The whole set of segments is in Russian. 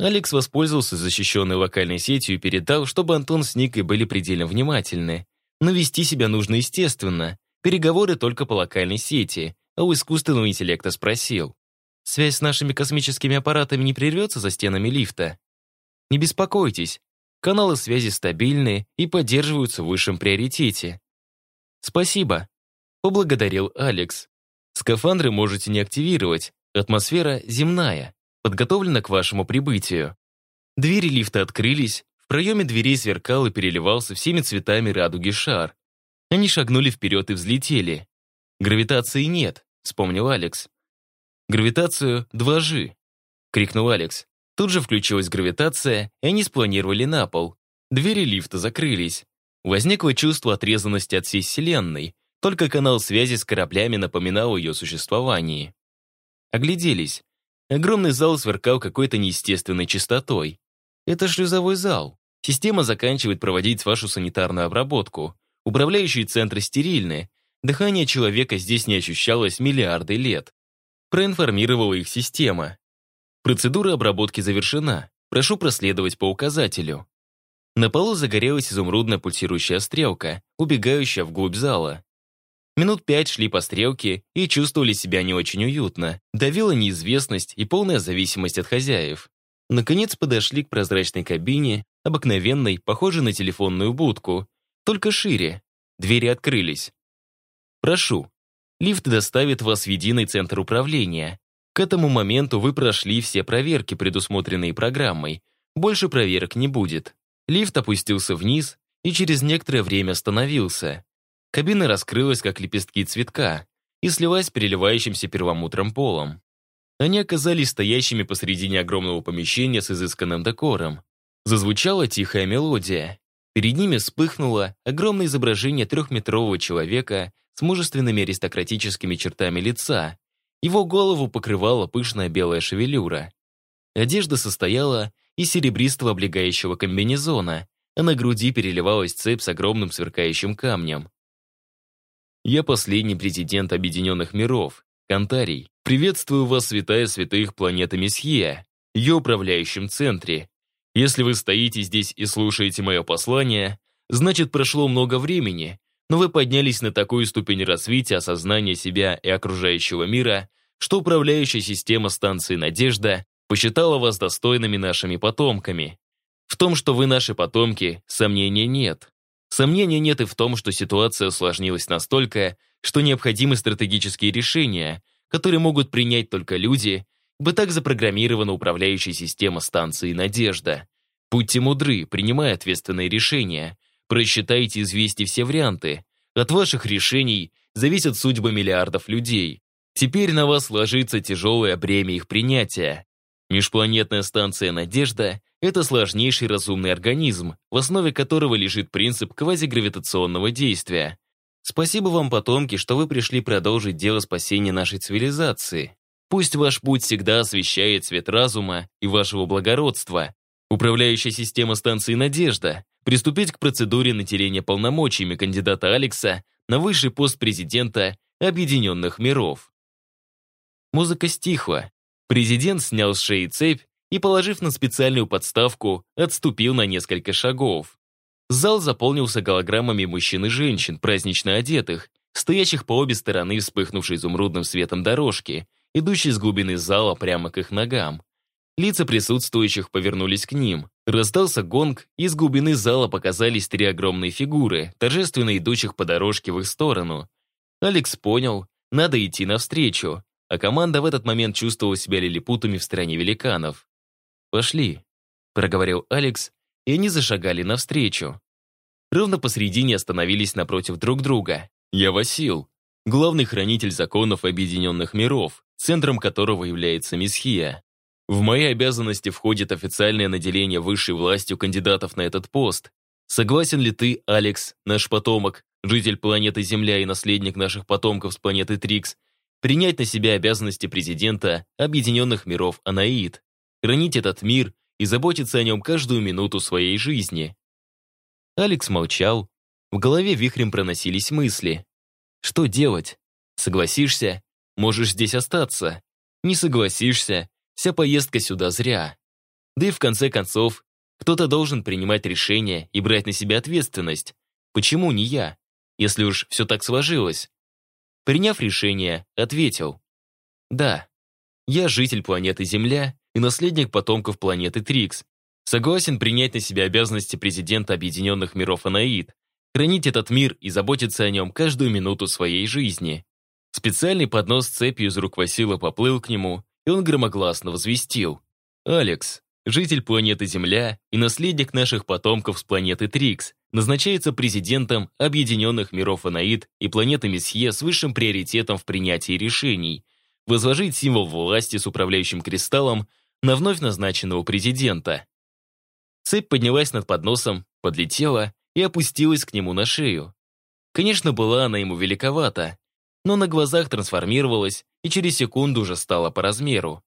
Алекс воспользовался защищенной локальной сетью и передал, чтобы Антон с Никой были предельно внимательны. Но вести себя нужно естественно. Переговоры только по локальной сети, а у искусственного интеллекта спросил. «Связь с нашими космическими аппаратами не прервется за стенами лифта?» «Не беспокойтесь, каналы связи стабильны и поддерживаются в высшем приоритете». «Спасибо», — поблагодарил Алекс. «Скафандры можете не активировать, атмосфера земная, подготовлена к вашему прибытию». Двери лифта открылись, в проеме дверей сверкал и переливался всеми цветами радуги шар. Они шагнули вперед и взлетели. «Гравитации нет», — вспомнил Алекс. «Гравитацию 2G», — крикнул Алекс. Тут же включилась гравитация, и они спланировали на пол. Двери лифта закрылись. Возникло чувство отрезанности от всей Вселенной, только канал связи с кораблями напоминал о ее существовании. Огляделись. Огромный зал сверкал какой-то неестественной чистотой. Это шлюзовой зал. Система заканчивает проводить вашу санитарную обработку. Управляющие центры стерильны. Дыхание человека здесь не ощущалось миллиарды лет. Проинформировала их система. Процедура обработки завершена. Прошу проследовать по указателю. На полу загорелась изумрудная пульсирующая стрелка, убегающая вглубь зала. Минут пять шли по стрелке и чувствовали себя не очень уютно. Давила неизвестность и полная зависимость от хозяев. Наконец подошли к прозрачной кабине, обыкновенной, похожей на телефонную будку, только шире. Двери открылись. Прошу. Лифт доставит вас в единый центр управления. К этому моменту вы прошли все проверки, предусмотренные программой. Больше проверок не будет. Лифт опустился вниз и через некоторое время остановился. Кабина раскрылась, как лепестки цветка, и слилась с переливающимся первомутром полом. Они оказались стоящими посредине огромного помещения с изысканным декором. Зазвучала тихая мелодия. Перед ними вспыхнуло огромное изображение трехметрового человека с мужественными аристократическими чертами лица. Его голову покрывала пышная белая шевелюра. Одежда состояла из серебристого облегающего комбинезона, а на груди переливалась цепь с огромным сверкающим камнем. «Я последний президент Объединенных миров, Кантарий. Приветствую вас, святая святых планеты Месхия, ее управляющем центре, если вы стоите здесь и слушаете мое послание, значит, прошло много времени, но вы поднялись на такую ступень развития осознания себя и окружающего мира, что управляющая система станции «Надежда» посчитала вас достойными нашими потомками. В том, что вы наши потомки, сомнения нет. Сомнения нет и в том, что ситуация усложнилась настолько, что необходимы стратегические решения, которые могут принять только люди, бы так запрограммирована управляющая система станции «Надежда». Будьте мудры, принимая ответственные решения. Просчитайте и взвесьте все варианты. От ваших решений зависят судьбы миллиардов людей. Теперь на вас ложится тяжелое бремя их принятия. Межпланетная станция «Надежда» — это сложнейший разумный организм, в основе которого лежит принцип квазигравитационного действия. Спасибо вам, потомки, что вы пришли продолжить дело спасения нашей цивилизации. Пусть ваш путь всегда освещает свет разума и вашего благородства. Управляющая система станции «Надежда» приступить к процедуре наделения полномочиями кандидата Алекса на высший пост президента Объединенных миров. Музыка стихла. Президент снял с шеи цепь и, положив на специальную подставку, отступил на несколько шагов. Зал заполнился голограммами мужчин и женщин, празднично одетых, стоящих по обе стороны вспыхнувшей изумрудным светом дорожки, идущей с глубины зала прямо к их ногам. Лица присутствующих повернулись к ним. Раздался гонг, и из глубины зала показались три огромные фигуры, торжественно идущих по дорожке в их сторону. Алекс понял, надо идти навстречу, а команда в этот момент чувствовала себя лилипутами в стране великанов. «Пошли», — проговорил Алекс, и они зашагали навстречу. Ровно посредине остановились напротив друг друга. «Я Васил, главный хранитель законов Объединенных миров, центром которого является Месхия. В мои обязанности входит официальное наделение высшей властью кандидатов на этот пост. Согласен ли ты, Алекс, наш потомок, житель планеты Земля и наследник наших потомков с планеты Трикс, принять на себя обязанности президента Объединенных миров Анаид, хранить этот мир и заботиться о нем каждую минуту своей жизни?» Алекс молчал. В голове вихрем проносились мысли. «Что делать? Согласишься? Можешь здесь остаться. Не согласишься, вся поездка сюда зря. Да и в конце концов, кто-то должен принимать решения и брать на себя ответственность. Почему не я, если уж все так сложилось? Приняв решение, ответил. Да, я житель планеты Земля и наследник потомков планеты Трикс. Согласен принять на себя обязанности президента Объединенных Миров Анаид, хранить этот мир и заботиться о нем каждую минуту своей жизни. Специальный поднос с цепью из рук Васила поплыл к нему, и он громогласно возвестил. «Алекс, житель планеты Земля и наследник наших потомков с планеты Трикс, назначается президентом Объединенных Миров Анаид и планеты Месье с высшим приоритетом в принятии решений, возложить символ власти с управляющим кристаллом на вновь назначенного президента. Цепь поднялась над подносом, подлетела и опустилась к нему на шею. Конечно, была она ему великовата, но на глазах трансформировалась и через секунду уже стала по размеру.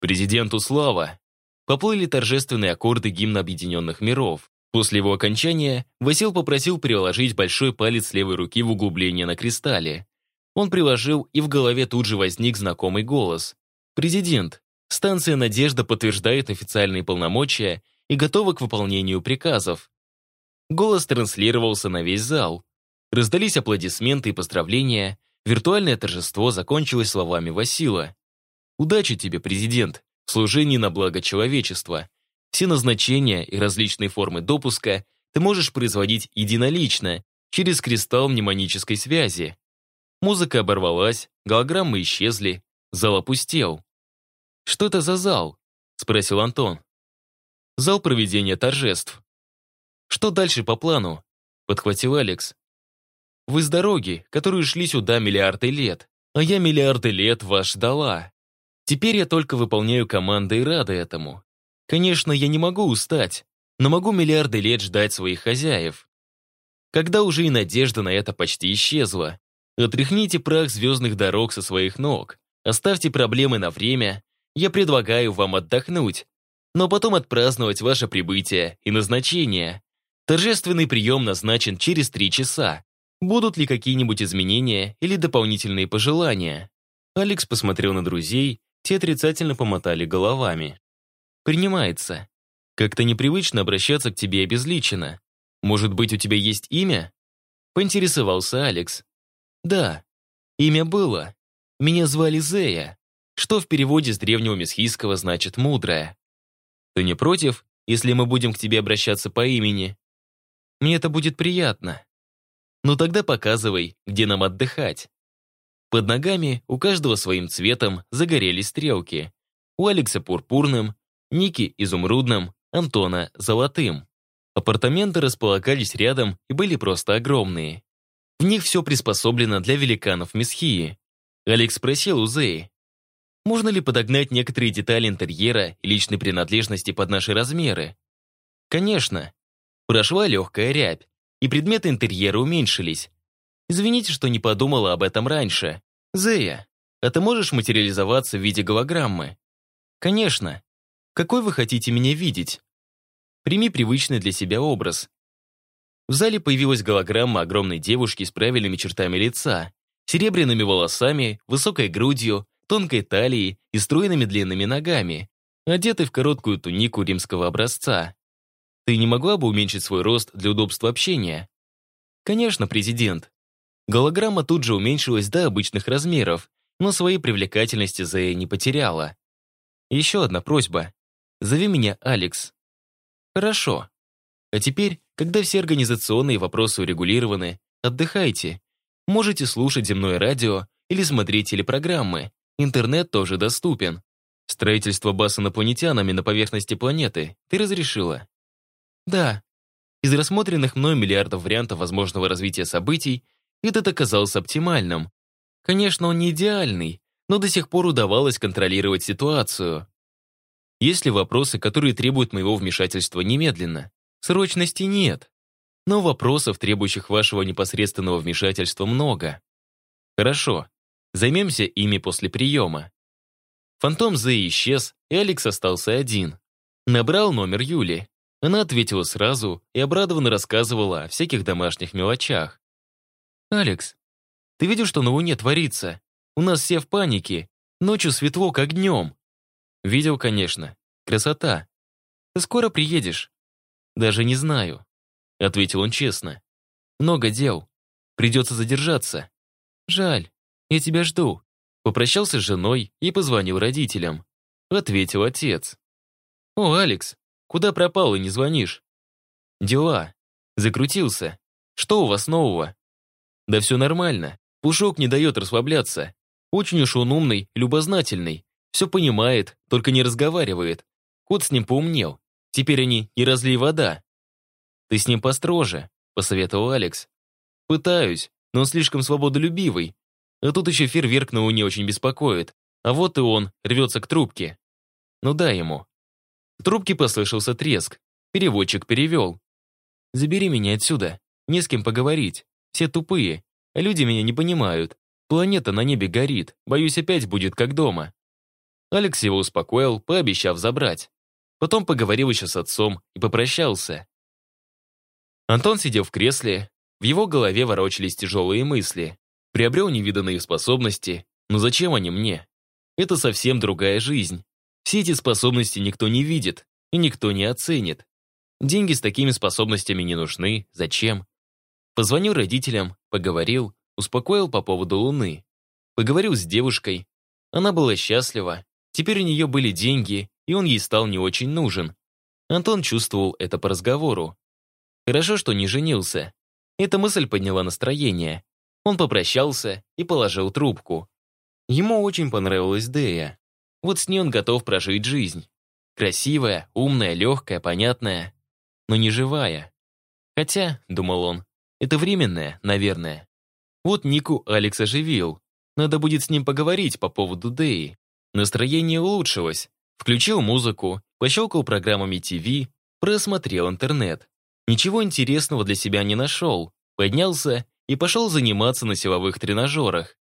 Президенту слава! Поплыли торжественные аккорды гимна Объединенных Миров. После его окончания Васил попросил приложить большой палец левой руки в углубление на кристалле. Он приложил, и в голове тут же возник знакомый голос. «Президент, станция «Надежда» подтверждает официальные полномочия и готова к выполнению приказов». Голос транслировался на весь зал. Раздались аплодисменты и поздравления. Виртуальное торжество закончилось словами Васила. «Удачи тебе, президент, в служении на благо человечества. Все назначения и различные формы допуска ты можешь производить единолично, через кристалл мнемонической связи. Музыка оборвалась, голограммы исчезли, зал опустел. «Что это за зал?» — спросил Антон. «Зал проведения торжеств». «Что дальше по плану?» — подхватил Алекс. «Вы с дороги, которую шли сюда миллиарды лет, а я миллиарды лет вас ждала. Теперь я только выполняю команды и рада этому. Конечно, я не могу устать, но могу миллиарды лет ждать своих хозяев. Когда уже и надежда на это почти исчезла, Отряхните прах звездных дорог со своих ног. Оставьте проблемы на время. Я предлагаю вам отдохнуть, но потом отпраздновать ваше прибытие и назначение. Торжественный прием назначен через три часа. Будут ли какие-нибудь изменения или дополнительные пожелания? Алекс посмотрел на друзей, те отрицательно помотали головами. «Принимается. Как-то непривычно обращаться к тебе обезличенно. Может быть, у тебя есть имя?» Поинтересовался Алекс. Да, имя было. Меня звали Зея, что в переводе с древнего месхийского значит «мудрая». Ты не против, если мы будем к тебе обращаться по имени? Мне это будет приятно. Ну тогда показывай, где нам отдыхать. Под ногами у каждого своим цветом загорелись стрелки. У Алекса пурпурным, Ники изумрудным, Антона золотым. Апартаменты располагались рядом и были просто огромные. В них все приспособлено для великанов Месхии. Алекс спросил у Зеи, можно ли подогнать некоторые детали интерьера и личной принадлежности под наши размеры? Конечно. Прошла легкая рябь, и предметы интерьера уменьшились. Извините, что не подумала об этом раньше. Зея, а ты можешь материализоваться в виде голограммы? Конечно. Какой вы хотите меня видеть? Прими привычный для себя образ. В зале появилась голограмма огромной девушки с правильными чертами лица, серебряными волосами, высокой грудью, тонкой талией и стройными длинными ногами, одетой в короткую тунику римского образца. Ты не могла бы уменьшить свой рост для удобства общения? Конечно, президент. Голограмма тут же уменьшилась до обычных размеров, но своей привлекательности Зея не потеряла. Еще одна просьба. Зови меня Алекс. Хорошо. А теперь когда все организационные вопросы урегулированы, отдыхайте. Можете слушать земное радио или смотреть телепрограммы. Интернет тоже доступен. Строительство баз инопланетянами на поверхности планеты ты разрешила? Да. Из рассмотренных мной миллиардов вариантов возможного развития событий этот оказался оптимальным. Конечно, он не идеальный, но до сих пор удавалось контролировать ситуацию. Есть ли вопросы, которые требуют моего вмешательства немедленно? Срочности нет. Но вопросов, требующих вашего непосредственного вмешательства, много. Хорошо. Займемся ими после приема. Фантом Зэ исчез, и Алекс остался один. Набрал номер Юли. Она ответила сразу и обрадованно рассказывала о всяких домашних мелочах. «Алекс, ты видел, что на Луне творится? У нас все в панике. Ночью светло, как днем». «Видел, конечно. Красота. Ты скоро приедешь?» «Даже не знаю», — ответил он честно. «Много дел. Придется задержаться. Жаль, я тебя жду». Попрощался с женой и позвонил родителям. Ответил отец. «О, Алекс, куда пропал и не звонишь?» «Дела. Закрутился. Что у вас нового?» «Да все нормально. Пушок не дает расслабляться. Очень уж он умный, любознательный. Все понимает, только не разговаривает. Кот с ним поумнел. Теперь они не разлей вода. «Ты с ним построже», — посоветовал Алекс. «Пытаюсь, но он слишком свободолюбивый. А тут еще фейерверк на Луне очень беспокоит. А вот и он рвется к трубке. Ну дай ему». В трубке послышался треск. Переводчик перевел. «Забери меня отсюда. Не с кем поговорить. Все тупые. Люди меня не понимают. Планета на небе горит. Боюсь, опять будет как дома». Алекс его успокоил, пообещав забрать. Потом поговорил еще с отцом и попрощался. Антон сидел в кресле, в его голове ворочались тяжелые мысли. Приобрел невиданные способности, но зачем они мне? Это совсем другая жизнь. Все эти способности никто не видит и никто не оценит. Деньги с такими способностями не нужны, зачем? Позвонил родителям, поговорил, успокоил по поводу Луны. Поговорил с девушкой. Она была счастлива. Теперь у нее были деньги, и он ей стал не очень нужен. Антон чувствовал это по разговору. Хорошо, что не женился. Эта мысль подняла настроение. Он попрощался и положил трубку. Ему очень понравилась Дея. Вот с ней он готов прожить жизнь. Красивая, умная, легкая, понятная, но не живая. Хотя, думал он, это временное, наверное. Вот Нику Алекс оживил. Надо будет с ним поговорить по поводу Деи. Настроение улучшилось. Включил музыку, пощелкал программами ТВ, просмотрел интернет. Ничего интересного для себя не нашел. Поднялся и пошел заниматься на силовых тренажерах.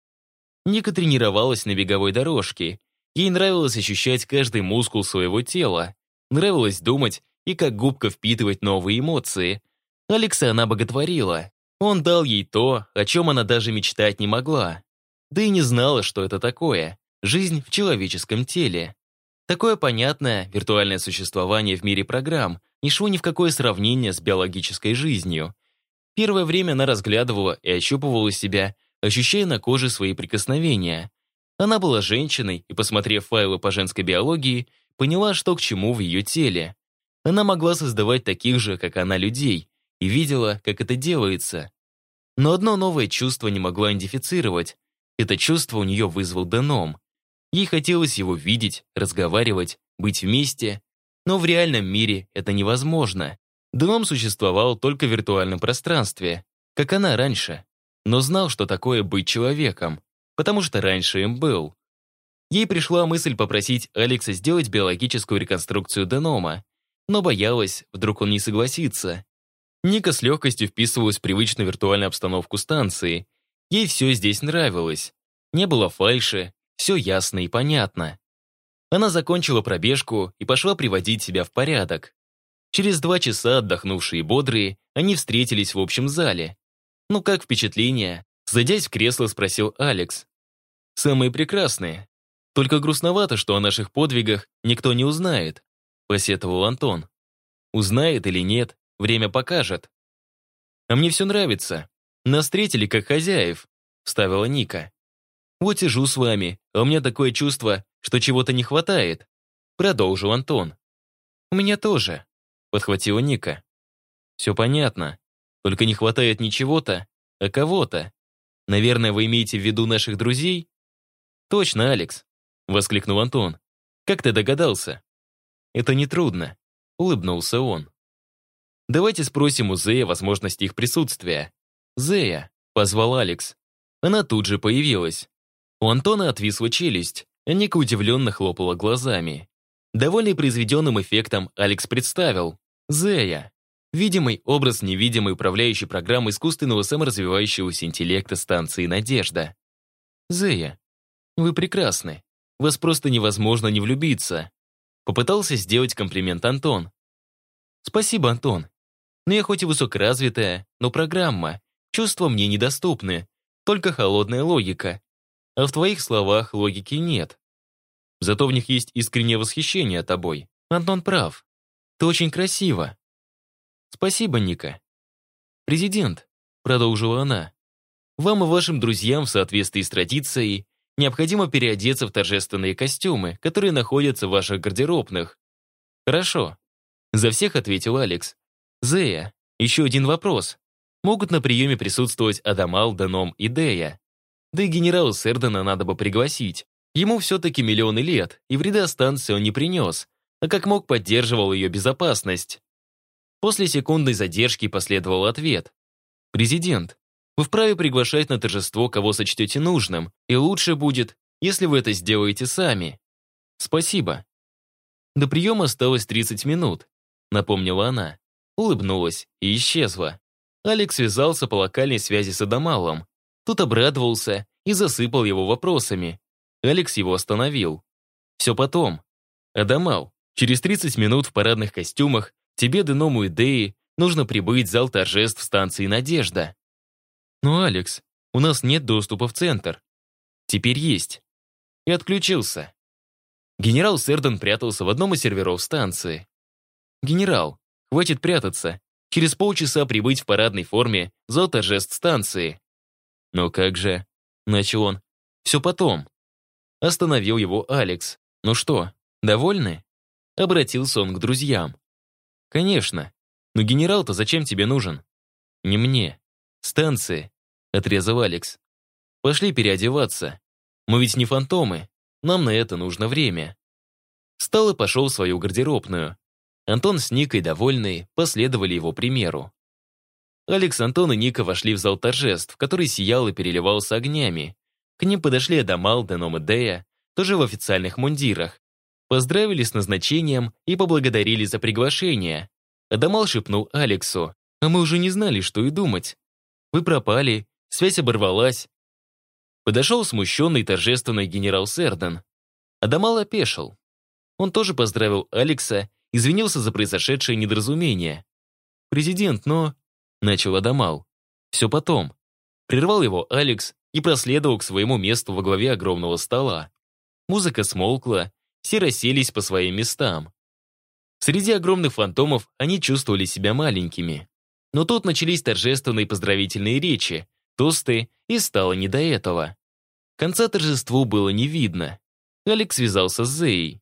Ника тренировалась на беговой дорожке. Ей нравилось ощущать каждый мускул своего тела. Нравилось думать и как губка впитывать новые эмоции. Алекса она боготворила. Он дал ей то, о чем она даже мечтать не могла. Да и не знала, что это такое. Жизнь в человеческом теле. Такое понятное виртуальное существование в мире программ не шло ни в какое сравнение с биологической жизнью. Первое время она разглядывала и ощупывала себя, ощущая на коже свои прикосновения. Она была женщиной и, посмотрев файлы по женской биологии, поняла, что к чему в ее теле. Она могла создавать таких же, как она, людей, и видела, как это делается. Но одно новое чувство не могла идентифицировать. Это чувство у нее вызвал Деном. Ей хотелось его видеть, разговаривать, быть вместе, но в реальном мире это невозможно. Деном существовал только в виртуальном пространстве, как она раньше, но знал, что такое быть человеком, потому что раньше им был. Ей пришла мысль попросить Алекса сделать биологическую реконструкцию Денома, но боялась, вдруг он не согласится. Ника с легкостью вписывалась в привычную виртуальную обстановку станции. Ей все здесь нравилось. Не было фальши, все ясно и понятно. Она закончила пробежку и пошла приводить себя в порядок. Через два часа, отдохнувшие и бодрые, они встретились в общем зале. «Ну как впечатление?» Садясь в кресло, спросил Алекс. «Самые прекрасные. Только грустновато, что о наших подвигах никто не узнает», посетовал Антон. «Узнает или нет, время покажет». «А мне все нравится. Нас встретили как хозяев», вставила Ника. Вот сижу с вами, а у меня такое чувство, что чего-то не хватает. Продолжил Антон. У меня тоже, подхватила Ника. Все понятно. Только не хватает не чего-то, а кого-то. Наверное, вы имеете в виду наших друзей? Точно, Алекс, воскликнул Антон. Как ты догадался? Это нетрудно, улыбнулся он. Давайте спросим у Зея возможности их присутствия. Зея, позвал Алекс. Она тут же появилась. У Антона отвисла челюсть, а Ника удивленно хлопала глазами. Довольный произведенным эффектом, Алекс представил. Зея. Видимый образ невидимой управляющей программы искусственного саморазвивающегося интеллекта станции «Надежда». Зея, вы прекрасны. Вас просто невозможно не влюбиться. Попытался сделать комплимент Антон. Спасибо, Антон. Но я хоть и высокоразвитая, но программа. Чувства мне недоступны. Только холодная логика. А в твоих словах логики нет. Зато в них есть искреннее восхищение тобой. Антон прав. Ты очень красиво. Спасибо, Ника. Президент, продолжила она, вам и вашим друзьям в соответствии с традицией необходимо переодеться в торжественные костюмы, которые находятся в ваших гардеробных. Хорошо. За всех ответил Алекс. Зея, еще один вопрос. Могут на приеме присутствовать Адамал, Даном и Дея. Да и генерала Сердена надо бы пригласить. Ему все-таки миллионы лет, и вреда станции он не принес, а как мог поддерживал ее безопасность. После секундной задержки последовал ответ. «Президент, вы вправе приглашать на торжество, кого сочтете нужным, и лучше будет, если вы это сделаете сами. Спасибо». До приема осталось 30 минут, напомнила она, улыбнулась и исчезла. Алекс связался по локальной связи с Адамалом. Тут обрадовался и засыпал его вопросами. Алекс его остановил. «Все потом. Адамал, через 30 минут в парадных костюмах тебе, Деному и Деи, нужно прибыть в зал торжеств станции «Надежда». «Ну, Алекс, у нас нет доступа в центр». «Теперь есть». И отключился. Генерал Серден прятался в одном из серверов станции. «Генерал, хватит прятаться. Через полчаса прибыть в парадной форме в зал торжеств станции». «Ну как же?» — начал он. «Все потом». Остановил его Алекс. «Ну что, довольны?» Обратился он к друзьям. «Конечно. Но генерал-то зачем тебе нужен?» «Не мне. Станции», — отрезал Алекс. «Пошли переодеваться. Мы ведь не фантомы. Нам на это нужно время». Встал и пошел в свою гардеробную. Антон с Никой, довольные, последовали его примеру. Алекс, Антон и Ника вошли в зал торжеств, который сиял и переливался огнями. К ним подошли Адамал, Деном и Дея, тоже в официальных мундирах. Поздравили с назначением и поблагодарили за приглашение. Адамал шепнул Алексу, а мы уже не знали, что и думать. Вы пропали, связь оборвалась. Подошел смущенный торжественный генерал Серден. Адамал опешил. Он тоже поздравил Алекса, извинился за произошедшее недоразумение. «Президент, но...» — начал Адамал. «Все потом». Прервал его Алекс и проследовал к своему месту во главе огромного стола. Музыка смолкла, все расселись по своим местам. Среди огромных фантомов они чувствовали себя маленькими. Но тут начались торжественные поздравительные речи, тосты, и стало не до этого. Конца торжеству было не видно. Алекс связался с Зеей.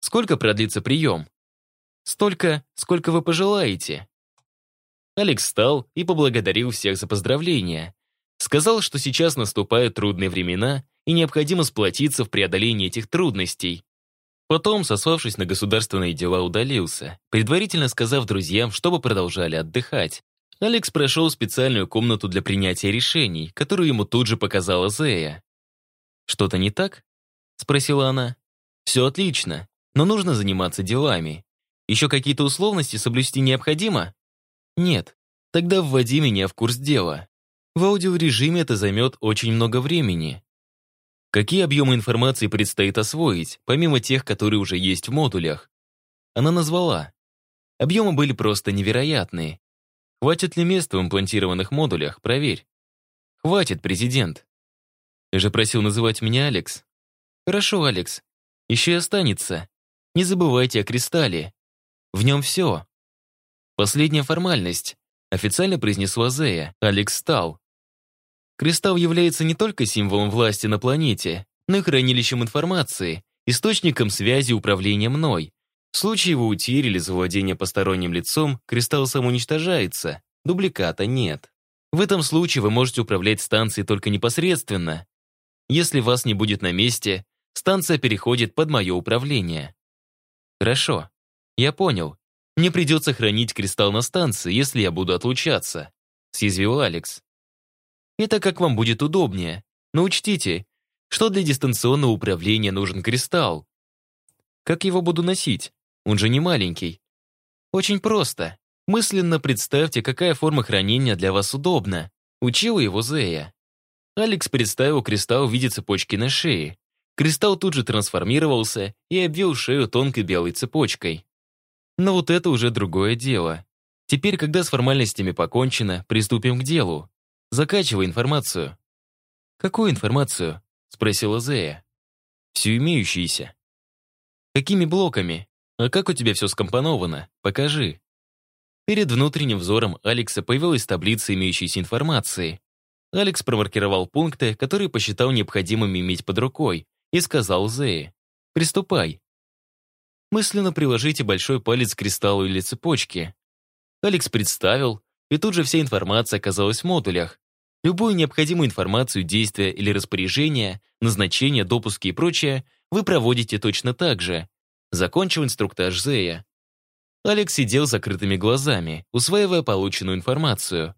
«Сколько продлится прием?» «Столько, сколько вы пожелаете». Алекс встал и поблагодарил всех за поздравления. Сказал, что сейчас наступают трудные времена и необходимо сплотиться в преодолении этих трудностей. Потом, сославшись на государственные дела, удалился, предварительно сказав друзьям, чтобы продолжали отдыхать. Алекс прошел специальную комнату для принятия решений, которую ему тут же показала Зея. «Что-то не так?» — спросила она. «Все отлично, но нужно заниматься делами. Еще какие-то условности соблюсти необходимо?» «Нет. Тогда вводи меня в курс дела. В аудиорежиме это займет очень много времени. Какие объемы информации предстоит освоить, помимо тех, которые уже есть в модулях? Она назвала. Объемы были просто невероятные. Хватит ли мест в имплантированных модулях, проверь. Хватит, президент. Ты же просил называть меня Алекс. Хорошо, Алекс. Еще и останется. Не забывайте о кристалле. В нем все. Последняя формальность. Официально произнесла Зея. Алекс встал. Кристалл является не только символом власти на планете, но и хранилищем информации, источником связи управления мной. В случае его утери или завладения посторонним лицом, кристалл самоуничтожается, дубликата нет. В этом случае вы можете управлять станцией только непосредственно. Если вас не будет на месте, станция переходит под мое управление. Хорошо, я понял. Мне придется хранить кристалл на станции, если я буду отлучаться, съязвил Алекс. Это как вам будет удобнее. Но учтите, что для дистанционного управления нужен кристалл. Как его буду носить? Он же не маленький. Очень просто. Мысленно представьте, какая форма хранения для вас удобна. Учила его Зея. Алекс представил кристалл в виде цепочки на шее. Кристалл тут же трансформировался и обвил шею тонкой белой цепочкой. Но вот это уже другое дело. Теперь, когда с формальностями покончено, приступим к делу. Закачивай информацию». «Какую информацию?» — спросила Зея. «Всю имеющуюся». «Какими блоками?» «А как у тебя все скомпоновано? Покажи». Перед внутренним взором Алекса появилась таблица имеющейся информации. Алекс промаркировал пункты, которые посчитал необходимыми иметь под рукой, и сказал Зее, «Приступай». Мысленно приложите большой палец к кристаллу или цепочке. Алекс представил, и тут же вся информация оказалась в модулях. Любую необходимую информацию, действия или распоряжения, назначение, допуски и прочее вы проводите точно так же. Закончил инструктаж Зея. Алекс сидел с закрытыми глазами, усваивая полученную информацию.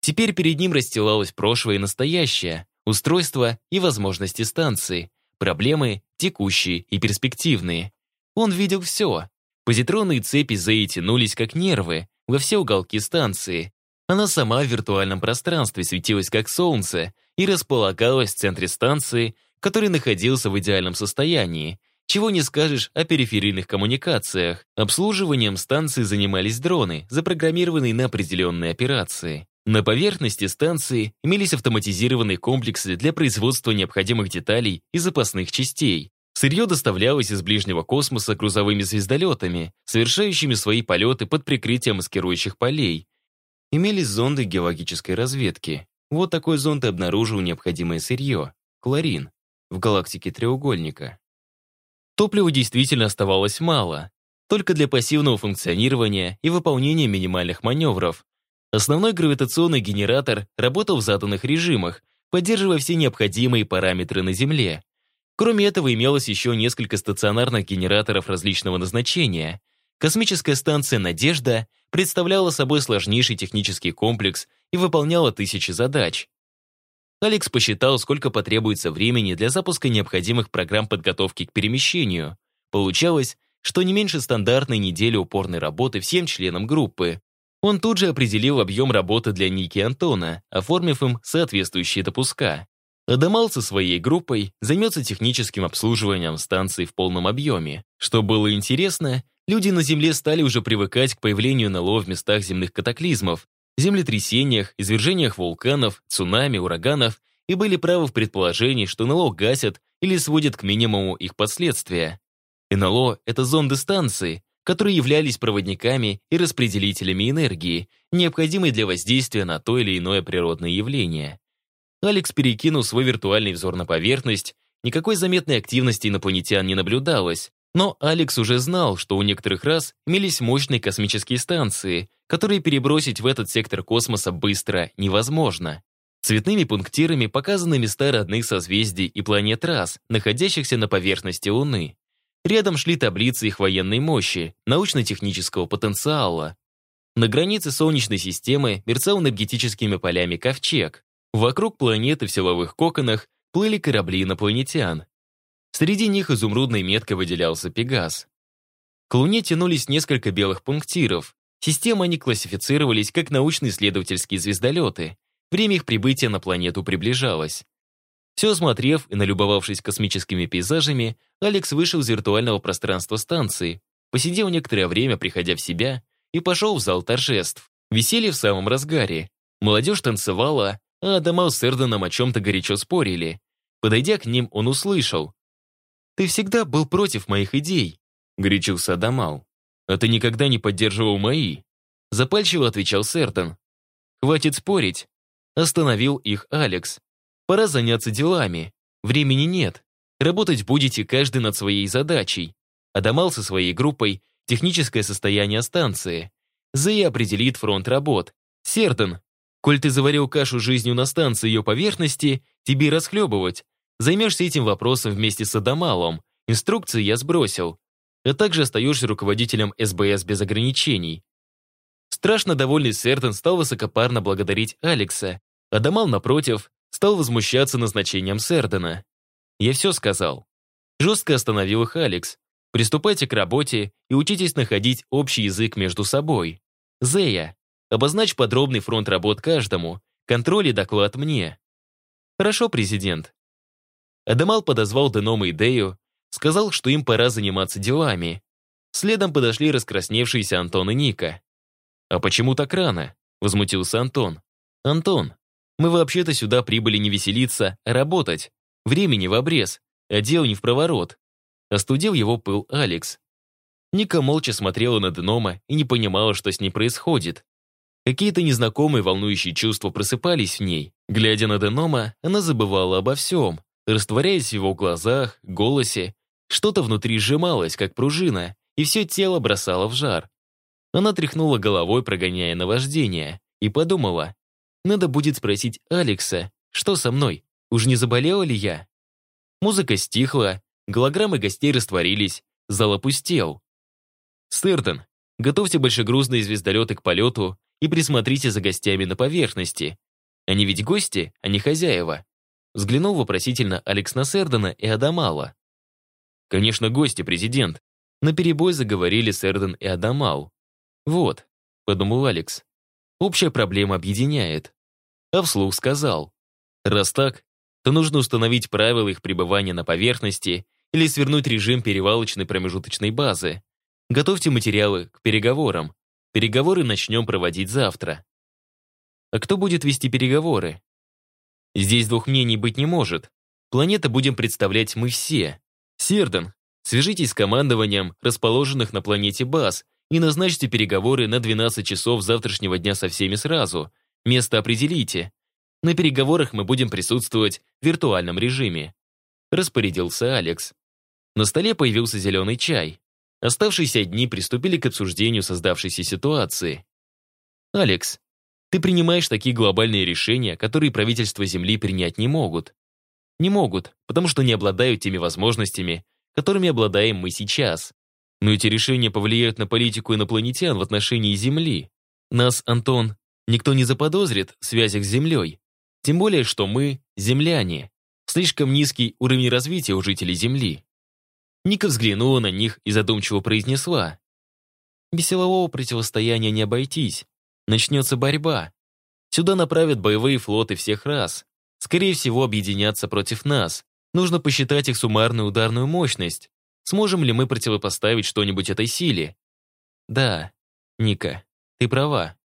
Теперь перед ним расстилалось прошлое и настоящее, устройство и возможности станции, проблемы текущие и перспективные. Он видел все. Позитронные цепи Зеи тянулись как нервы во все уголки станции. Она сама в виртуальном пространстве светилась как солнце и располагалась в центре станции, который находился в идеальном состоянии, чего не скажешь о периферийных коммуникациях. Обслуживанием станции занимались дроны, запрограммированные на определенные операции. На поверхности станции имелись автоматизированные комплексы для производства необходимых деталей и запасных частей. Сырье доставлялось из ближнего космоса грузовыми звездолетами, совершающими свои полеты под прикрытием маскирующих полей. Имелись зонды геологической разведки. Вот такой зонд обнаружил необходимое сырье — кларин, в галактике треугольника. Топлива действительно оставалось мало, только для пассивного функционирования и выполнения минимальных маневров. Основной гравитационный генератор работал в заданных режимах, поддерживая все необходимые параметры на Земле. Кроме этого, имелось еще несколько стационарных генераторов различного назначения. Космическая станция «Надежда» представляла собой сложнейший технический комплекс и выполняла тысячи задач. Алекс посчитал, сколько потребуется времени для запуска необходимых программ подготовки к перемещению. Получалось, что не меньше стандартной недели упорной работы всем членам группы. Он тут же определил объем работы для Ники Антона, оформив им соответствующие допуска. Адамал со своей группой займется техническим обслуживанием станции в полном объеме. Что было интересно, люди на Земле стали уже привыкать к появлению НЛО в местах земных катаклизмов, землетрясениях, извержениях вулканов, цунами, ураганов и были правы в предположении, что НЛО гасят или сводят к минимуму их последствия. НЛО — это зонды станции, которые являлись проводниками и распределителями энергии, необходимой для воздействия на то или иное природное явление. Алекс перекинул свой виртуальный взор на поверхность, никакой заметной активности инопланетян не наблюдалось, но Алекс уже знал, что у некоторых раз имелись мощные космические станции, которые перебросить в этот сектор космоса быстро невозможно. Цветными пунктирами показаны места родных созвездий и планет рас, находящихся на поверхности Луны. Рядом шли таблицы их военной мощи, научно-технического потенциала. На границе Солнечной системы мерцал энергетическими полями ковчег. Вокруг планеты в силовых коконах плыли корабли инопланетян. Среди них изумрудной меткой выделялся Пегас. К Луне тянулись несколько белых пунктиров, Системы они классифицировались как научно-исследовательские звездолеты. Время их прибытия на планету приближалось. Все осмотрев и налюбовавшись космическими пейзажами, Алекс вышел из виртуального пространства станции, посидел некоторое время, приходя в себя, и пошел в зал торжеств. Веселье в самом разгаре. Молодежь танцевала, а Адамал с Эрденом о чем-то горячо спорили. Подойдя к ним, он услышал. «Ты всегда был против моих идей», — горячился Адамал а ты никогда не поддерживал мои». Запальчиво отвечал Сертон. «Хватит спорить». Остановил их Алекс. «Пора заняться делами. Времени нет. Работать будете каждый над своей задачей. Адамал со своей группой техническое состояние станции. Зея определит фронт работ. Сертон, коль ты заварил кашу жизнью на станции ее поверхности, тебе расхлебывать. Займешься этим вопросом вместе с Адамалом. Инструкции я сбросил а также остаешься руководителем СБС без ограничений. Страшно довольный Сертон стал высокопарно благодарить Алекса, а Дамал, напротив, стал возмущаться назначением Сердена. «Я все сказал». Жестко остановил их Алекс. «Приступайте к работе и учитесь находить общий язык между собой. Зея, обозначь подробный фронт работ каждому, контроль и доклад мне». «Хорошо, президент». Адамал подозвал Денома и Дею, Сказал, что им пора заниматься делами. Следом подошли раскрасневшиеся Антон и Ника. «А почему так рано?» — возмутился Антон. «Антон, мы вообще-то сюда прибыли не веселиться, а работать. Времени в обрез, а дел не в проворот». Остудил его пыл Алекс. Ника молча смотрела на Денома и не понимала, что с ней происходит. Какие-то незнакомые волнующие чувства просыпались в ней. Глядя на Денома, она забывала обо всем, растворяясь в его глазах, голосе. Что-то внутри сжималось, как пружина, и все тело бросало в жар. Она тряхнула головой, прогоняя наваждение, и подумала, надо будет спросить Алекса, что со мной, уж не заболела ли я? Музыка стихла, голограммы гостей растворились, зал опустел. «Стертон, готовьте большегрузные звездолеты к полету и присмотрите за гостями на поверхности. Они ведь гости, а не хозяева». Взглянул вопросительно Алекс на Сердона и Адамала. «Конечно, гости, президент». На перебой заговорили Сердон и Адамал. «Вот», — подумал Алекс, — «общая проблема объединяет». А вслух сказал, «Раз так, то нужно установить правила их пребывания на поверхности или свернуть режим перевалочной промежуточной базы. Готовьте материалы к переговорам. Переговоры начнем проводить завтра. А кто будет вести переговоры? Здесь двух мнений быть не может. Планета будем представлять мы все. Серден, свяжитесь с командованием расположенных на планете баз и назначьте переговоры на 12 часов завтрашнего дня со всеми сразу. Место определите. На переговорах мы будем присутствовать в виртуальном режиме. Распорядился Алекс. На столе появился зеленый чай. Оставшиеся дни приступили к обсуждению создавшейся ситуации. «Алекс, ты принимаешь такие глобальные решения, которые правительства Земли принять не могут. Не могут, потому что не обладают теми возможностями, которыми обладаем мы сейчас. Но эти решения повлияют на политику инопланетян в отношении Земли. Нас, Антон, никто не заподозрит в связях с Землей. Тем более, что мы — земляне. Слишком низкий уровень развития у жителей Земли. Ника взглянула на них и задумчиво произнесла. Без силового противостояния не обойтись. Начнется борьба. Сюда направят боевые флоты всех рас. Скорее всего, объединятся против нас. Нужно посчитать их суммарную ударную мощность. Сможем ли мы противопоставить что-нибудь этой силе? Да, Ника, ты права.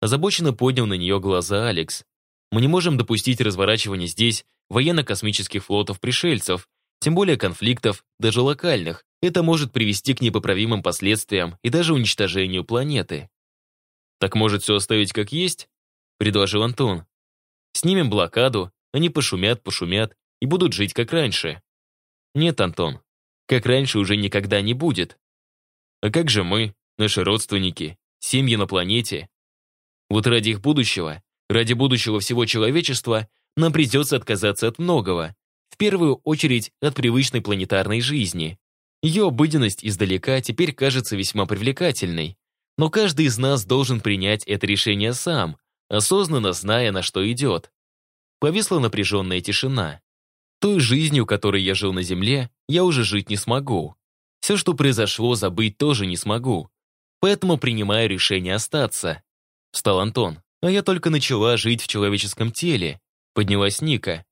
Озабоченно поднял на нее глаза Алекс. Мы не можем допустить разворачивания здесь военно-космических флотов пришельцев, тем более конфликтов, даже локальных. Это может привести к непоправимым последствиям и даже уничтожению планеты. «Так может все оставить как есть?» — предложил Антон. «Снимем блокаду, они пошумят, пошумят и будут жить как раньше». «Нет, Антон, как раньше уже никогда не будет. А как же мы, наши родственники, семьи на планете? Вот ради их будущего Ради будущего всего человечества нам придется отказаться от многого. В первую очередь от привычной планетарной жизни. Ее обыденность издалека теперь кажется весьма привлекательной. Но каждый из нас должен принять это решение сам, осознанно зная, на что идет. Повисла напряженная тишина. Той жизнью, которой я жил на Земле, я уже жить не смогу. Все, что произошло, забыть тоже не смогу. Поэтому принимаю решение остаться. Встал Антон. А я только начала жить в человеческом теле, поднялась Ника.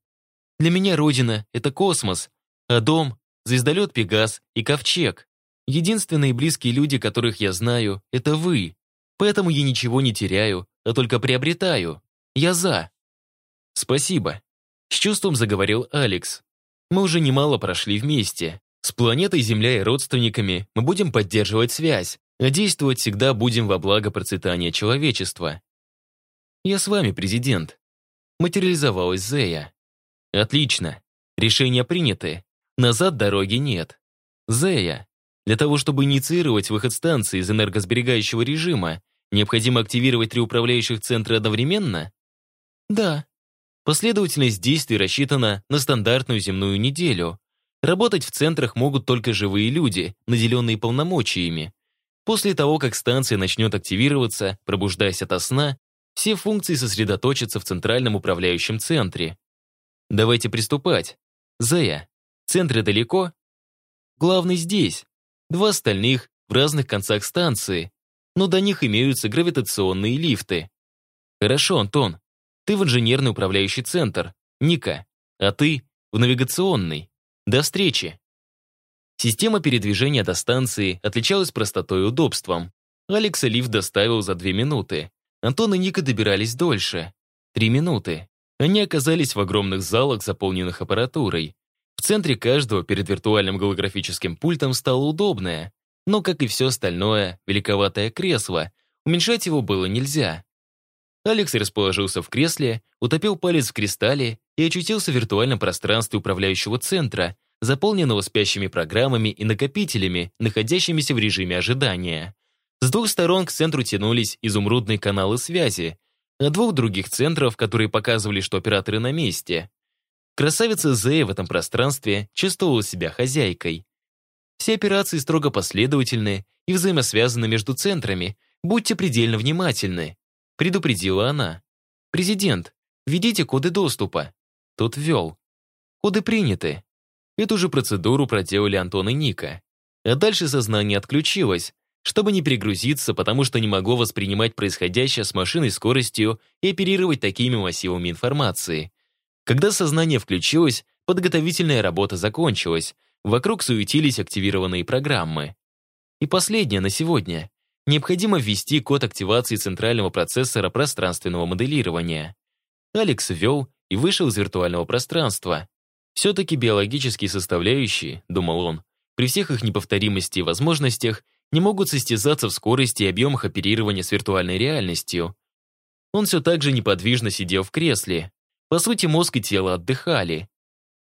Для меня родина — это космос, а дом — звездолет Пегас и Ковчег. Единственные близкие люди, которых я знаю, — это вы. Поэтому я ничего не теряю, а только приобретаю. Я за. Спасибо. С чувством заговорил Алекс. Мы уже немало прошли вместе. С планетой Земля и родственниками мы будем поддерживать связь, а действовать всегда будем во благо процветания человечества. «Я с вами, президент». Материализовалась Зея. «Отлично. Решения приняты. Назад дороги нет. Зея, для того, чтобы инициировать выход станции из энергосберегающего режима, необходимо активировать три управляющих центра одновременно? Да. Последовательность действий рассчитана на стандартную земную неделю. Работать в центрах могут только живые люди, наделенные полномочиями. После того, как станция начнет активироваться, пробуждаясь ото сна, все функции сосредоточатся в центральном управляющем центре. Давайте приступать. Зая, центры далеко? Главный здесь. Два остальных в разных концах станции, но до них имеются гравитационные лифты. Хорошо, Антон. Ты в инженерный управляющий центр. Ника. А ты в навигационный. До встречи. Система передвижения до станции отличалась простотой и удобством. Алекса лифт доставил за две минуты. Антон и Ника добирались дольше. Три минуты. Они оказались в огромных залах, заполненных аппаратурой. В центре каждого перед виртуальным голографическим пультом стало удобное. Но, как и все остальное, великоватое кресло, уменьшать его было нельзя. Алекс расположился в кресле, утопил палец в кристалле и очутился в виртуальном пространстве управляющего центра, заполненного спящими программами и накопителями, находящимися в режиме ожидания. С двух сторон к центру тянулись изумрудные каналы связи, а двух других центров, которые показывали, что операторы на месте. Красавица Зея в этом пространстве чувствовала себя хозяйкой. Все операции строго последовательны и взаимосвязаны между центрами, будьте предельно внимательны, предупредила она. «Президент, введите коды доступа». Тот ввел. Коды приняты. Эту же процедуру проделали Антон и Ника. А дальше сознание отключилось, чтобы не перегрузиться, потому что не могло воспринимать происходящее с машиной скоростью и оперировать такими массивами информации. Когда сознание включилось, подготовительная работа закончилась, вокруг суетились активированные программы. И последнее на сегодня. Необходимо ввести код активации центрального процессора пространственного моделирования. Алекс ввел и вышел из виртуального пространства. Все-таки биологические составляющие, думал он, при всех их неповторимости и возможностях, не могут состязаться в скорости и объемах оперирования с виртуальной реальностью. Он все так же неподвижно сидел в кресле. По сути, мозг и тело отдыхали.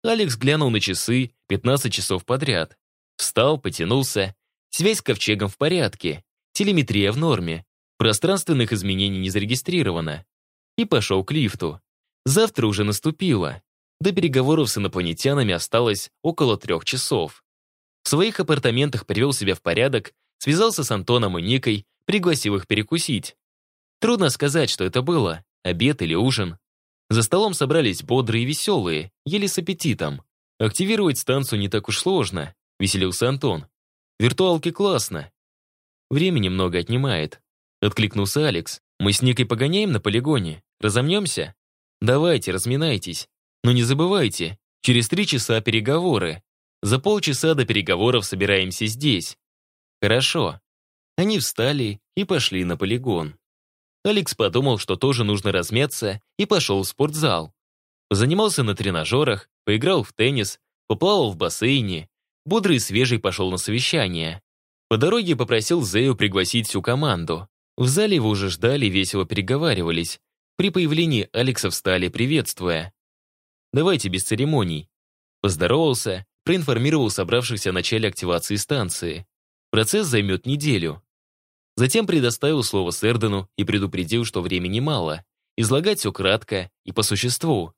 Алекс глянул на часы 15 часов подряд. Встал, потянулся. Связь с ковчегом в порядке. Телеметрия в норме. Пространственных изменений не зарегистрировано. И пошел к лифту. Завтра уже наступило. До переговоров с инопланетянами осталось около трех часов. В своих апартаментах привел себя в порядок, связался с Антоном и Никой, пригласил их перекусить. Трудно сказать, что это было, обед или ужин. За столом собрались бодрые и веселые, ели с аппетитом. Активировать станцию не так уж сложно, веселился Антон. Виртуалки классно. Времени много отнимает. Откликнулся Алекс. Мы с Никой погоняем на полигоне. Разомнемся? Давайте, разминайтесь. Но не забывайте, через три часа переговоры. За полчаса до переговоров собираемся здесь. Хорошо. Они встали и пошли на полигон. Алекс подумал, что тоже нужно размяться, и пошел в спортзал. Занимался на тренажерах, поиграл в теннис, поплавал в бассейне, бодрый и свежий пошел на совещание. По дороге попросил Зею пригласить всю команду. В зале его уже ждали весело переговаривались. При появлении Алекса встали, приветствуя. «Давайте без церемоний». Поздоровался, проинформировал собравшихся о начале активации станции. Процесс займет неделю. Затем предоставил слово Сердену и предупредил, что времени мало. Излагать все кратко и по существу.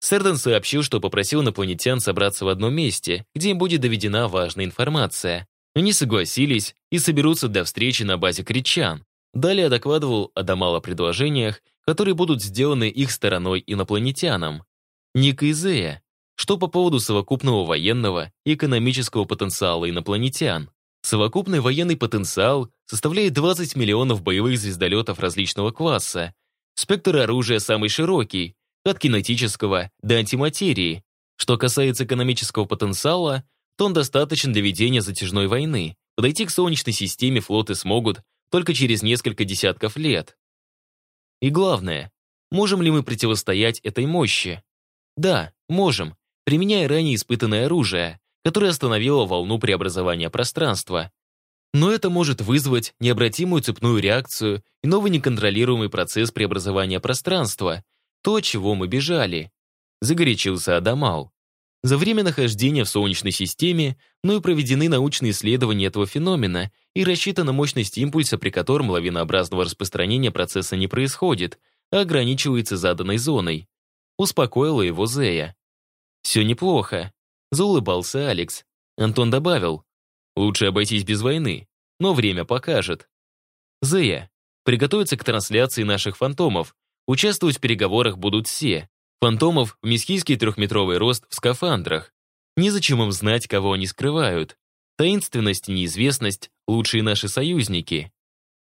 Серден сообщил, что попросил инопланетян собраться в одном месте, где им будет доведена важная информация. Они согласились и соберутся для встречи на базе Кричан. Далее докладывал о домало предложениях, которые будут сделаны их стороной инопланетянам. Ник и Зея что по поводу совокупного военного и экономического потенциала инопланетян? Совокупный военный потенциал составляет 20 миллионов боевых звездолетов различного класса. Спектр оружия самый широкий, от кинетического до антиматерии. Что касается экономического потенциала, то он достаточен для ведения затяжной войны. Подойти к Солнечной системе флоты смогут только через несколько десятков лет. И главное, можем ли мы противостоять этой мощи? Да, можем, применяя ранее испытанное оружие, которое остановило волну преобразования пространства. Но это может вызвать необратимую цепную реакцию и новый неконтролируемый процесс преобразования пространства, то, чего мы бежали. Загорячился Адамал. За время нахождения в Солнечной системе ну и проведены научные исследования этого феномена и рассчитана мощность импульса, при котором лавинообразного распространения процесса не происходит, а ограничивается заданной зоной. Успокоила его Зея. «Все неплохо», — заулыбался Алекс. Антон добавил, «Лучше обойтись без войны, но время покажет». «Зея, приготовиться к трансляции наших фантомов. Участвовать в переговорах будут все. Фантомов в мискийский трехметровый рост в скафандрах. Незачем им знать, кого они скрывают. Таинственность и неизвестность — лучшие наши союзники.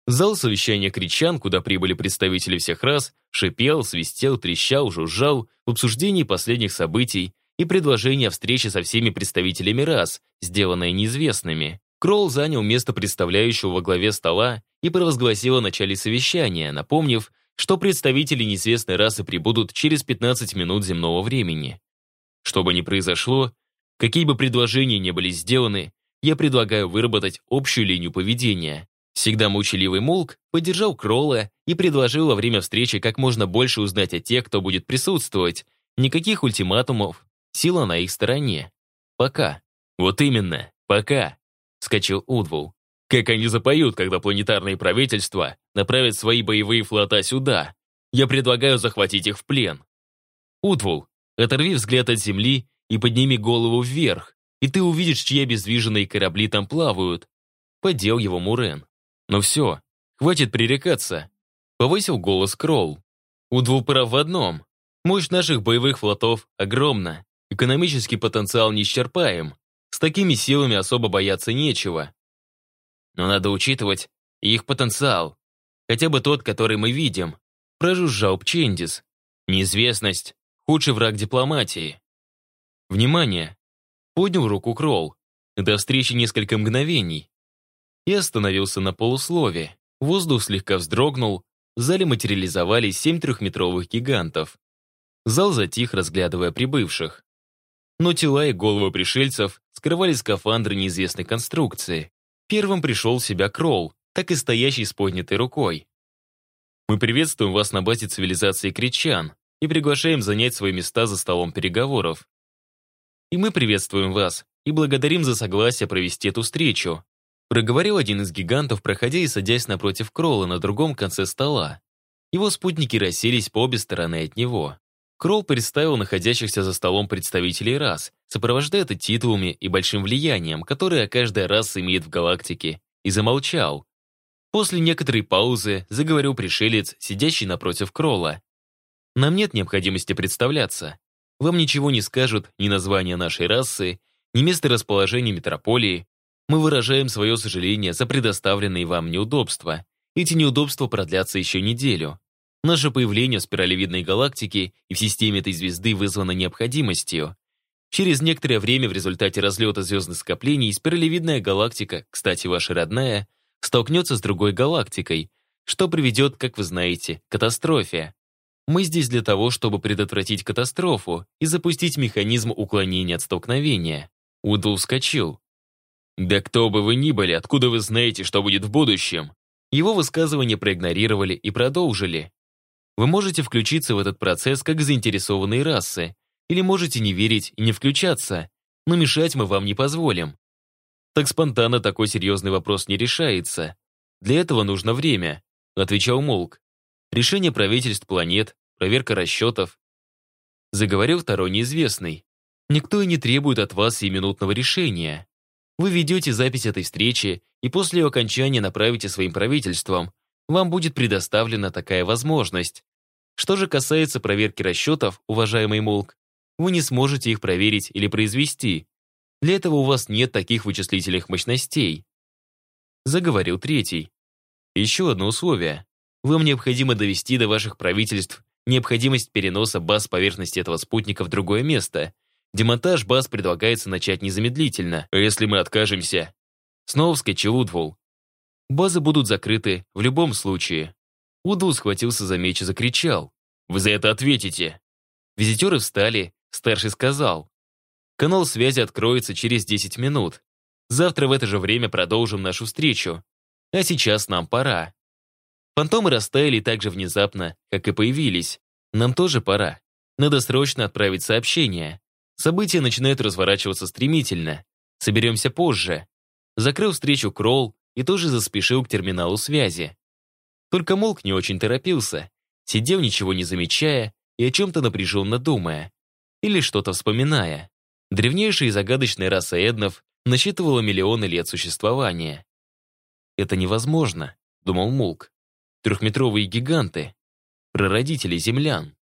Зал совещания кричан, куда прибыли представители всех рас, шипел, свистел, трещал, жужжал в обсуждении последних событий и предложения о встрече со всеми представителями рас, сделанное неизвестными. Кролл занял место представляющего во главе стола и провозгласил о начале совещания, напомнив, что представители неизвестной расы прибудут через 15 минут земного времени. Что бы ни произошло, какие бы предложения не были сделаны, я предлагаю выработать общую линию поведения. Всегда молчаливый Молк поддержал Кролла и предложил во время встречи как можно больше узнать о тех, кто будет присутствовать. Никаких ультиматумов, сила на их стороне. Пока. Вот именно, пока, вскочил Удвул. Как они запоют, когда планетарные правительства направят свои боевые флота сюда? Я предлагаю захватить их в плен. Удвул, оторви взгляд от земли и подними голову вверх, и ты увидишь, чьи обездвиженные корабли там плавают. Подел его Мурен. Ну все, хватит пререкаться. Повысил голос Кролл. Удвул прав в одном. Мощь наших боевых флотов огромна. Экономический потенциал неисчерпаем. С такими силами особо бояться нечего. Но надо учитывать их потенциал. Хотя бы тот, который мы видим. Прожужжал Пчендис. Неизвестность – худший враг дипломатии. Внимание! Поднял руку Кролл. До встречи несколько мгновений. И остановился на полуслове. Воздух слегка вздрогнул. В зале материализовались семь трехметровых гигантов. Зал затих, разглядывая прибывших но тела и головы пришельцев скрывали скафандры неизвестной конструкции. Первым пришел в себя Кролл, так и стоящий с поднятой рукой. «Мы приветствуем вас на базе цивилизации Кричан и приглашаем занять свои места за столом переговоров. И мы приветствуем вас и благодарим за согласие провести эту встречу», проговорил один из гигантов, проходя и садясь напротив Кролла на другом конце стола. Его спутники расселись по обе стороны от него. Кролл представил находящихся за столом представителей рас, сопровождая это титулами и большим влиянием, которое каждая раса имеет в галактике, и замолчал. После некоторой паузы заговорил пришелец, сидящий напротив Кролла. «Нам нет необходимости представляться. Вам ничего не скажут ни название нашей расы, ни место расположения метрополии. Мы выражаем свое сожаление за предоставленные вам неудобства. Эти неудобства продлятся еще неделю. Наше появление в спиралевидной галактике и в системе этой звезды вызвано необходимостью. Через некоторое время в результате разлета звездных скоплений спиралевидная галактика, кстати, ваша родная, столкнется с другой галактикой, что приведет, как вы знаете, к катастрофе. Мы здесь для того, чтобы предотвратить катастрофу и запустить механизм уклонения от столкновения. Удл вскочил. «Да кто бы вы ни были, откуда вы знаете, что будет в будущем?» Его высказывание проигнорировали и продолжили. Вы можете включиться в этот процесс как заинтересованные расы, или можете не верить и не включаться, но мешать мы вам не позволим. Так спонтанно такой серьезный вопрос не решается. Для этого нужно время, отвечал Молк. Решение правительств планет, проверка расчетов. Заговорил второй неизвестный. Никто и не требует от вас сиюминутного решения. Вы ведете запись этой встречи и после ее окончания направите своим правительствам. Вам будет предоставлена такая возможность. Что же касается проверки расчетов, уважаемый Молк, вы не сможете их проверить или произвести. Для этого у вас нет таких вычислительных мощностей. Заговорил третий. Еще одно условие. Вам необходимо довести до ваших правительств необходимость переноса баз поверхности этого спутника в другое место. Демонтаж баз предлагается начать незамедлительно. Если мы откажемся? Снова вскочил Удвол. Базы будут закрыты в любом случае. Удл схватился за меч и закричал. «Вы за это ответите!» Визитеры встали, старший сказал. «Канал связи откроется через 10 минут. Завтра в это же время продолжим нашу встречу. А сейчас нам пора». Фантомы растаяли так же внезапно, как и появились. Нам тоже пора. Надо срочно отправить сообщение. События начинают разворачиваться стремительно. Соберемся позже. Закрыл встречу Кролл и тоже заспешил к терминалу связи. Только Молк не очень торопился, сидел ничего не замечая и о чем-то напряженно думая. Или что-то вспоминая. Древнейшая и загадочная раса Эднов насчитывала миллионы лет существования. «Это невозможно», — думал Мулк. «Трехметровые гиганты, прародители землян».